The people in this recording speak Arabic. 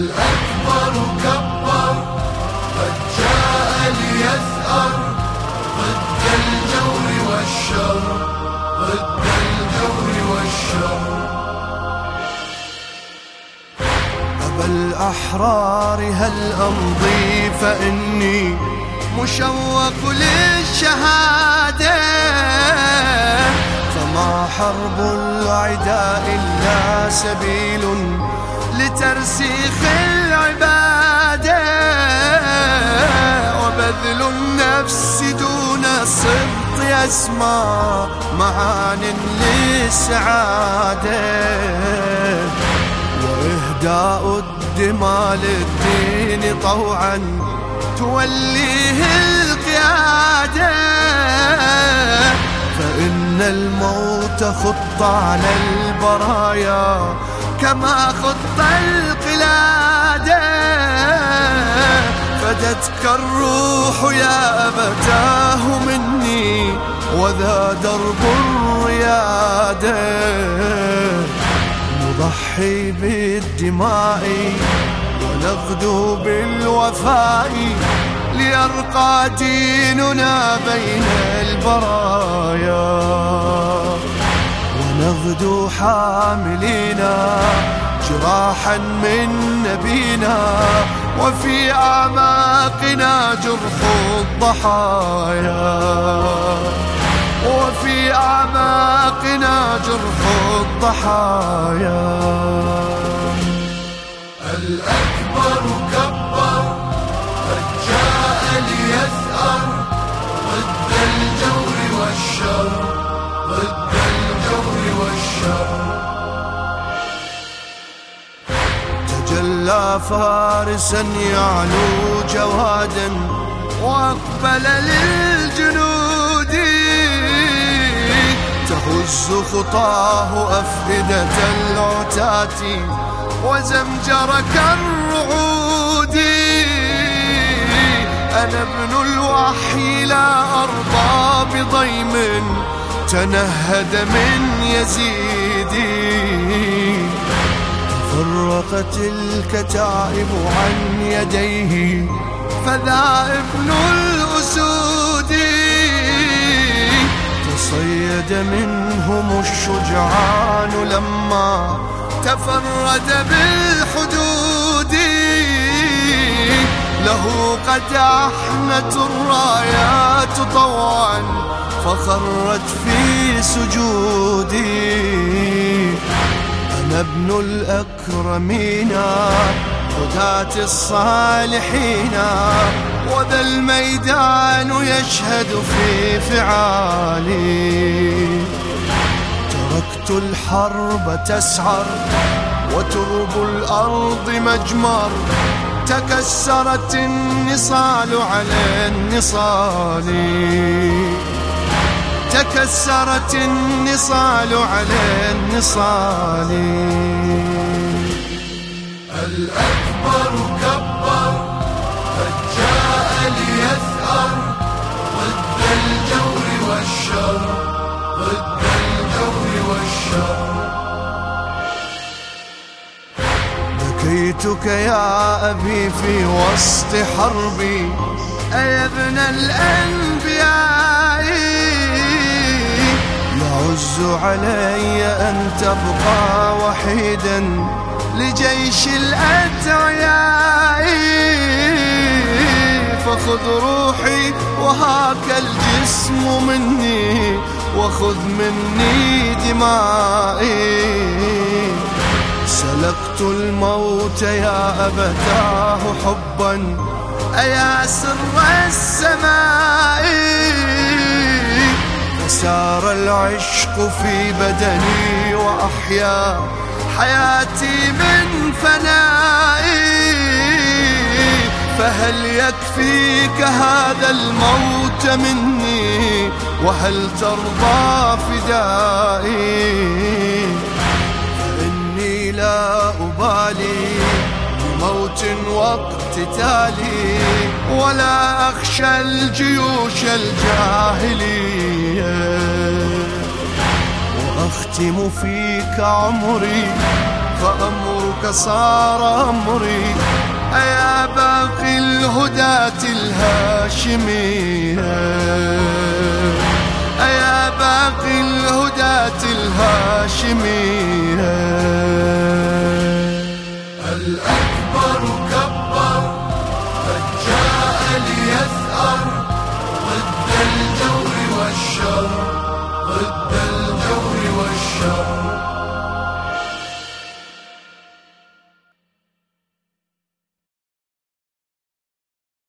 الأكبر كبر قد جاء ليثأر ضد الجور والشر ضد الجور والشر. أبا الأحرار هل أمضي؟ فإني مشوق للشهادة. فما حرب العداء إلا سبيل لترسيخ العبادة وبذل النفس دون الصدق أسمى معان للسعادة وإهداء الدماء للدين طوعا توليه القيادة فإن الموت خط على البرايا كما خط القلادة. فدتك الروح يا أبتاه مني وذا درب الريادة. نضحي بالدماء ونغدو بالوفاء ليرقى ديننا بين البرايا. ونغدو حاملينا جراحا من نبينا وفي أعماقنا جرح الضحايا. وفي أعماقنا جرح الضحايا. الأكبر فارسا يعلو جوادا وأقبل للجنود. تهز خطاه أفئدة العتاة وزمجر كالرعود. أنا ابن الوحي لا أرضى بضيم تنهد من يزيدي فرقت الكتائب عن يديه فذا ابن الأسود. تصيد منهم الشجعان لما تفرد بالحدود. له قد أحنت الرايات طوعا فخرت في سجودي أنا ابن الأكرمين هداة الصالحين وذا الميدان يشهد في فعالي. تركت الحرب تسعر وترب الأرض مجمر تكسرت النصال على النصال. تكسرت النصال على النصال. الأكبر كبر قد جاء ليثأر. ضد الجور والشر ضد الجور والشر. بكيتك يا أبي في وسط حربي. أي ابن الأنبياء يعز علي أن تبقى وحيدا لجيش الأدعياء. فخذ روحي وهاك الجسم مني وخذ مني دمائي. سلقت الموت يا أبتاه حبا أيا سر السماء. فسار العشق في بدني وأحيا حياتي من فنائي. فهل يكفيك هذا الموت مني؟ وهل ترضى فدائي؟ فإني لا أبالي بموت واقتتالي ولا أخشى الجيوش الجاهلية. وأختم فيك عمري فأمرك صار أمري. أيا باقي الهداة الهاشمية. أيا باقي الهداة الهاشمية. الأكبر love.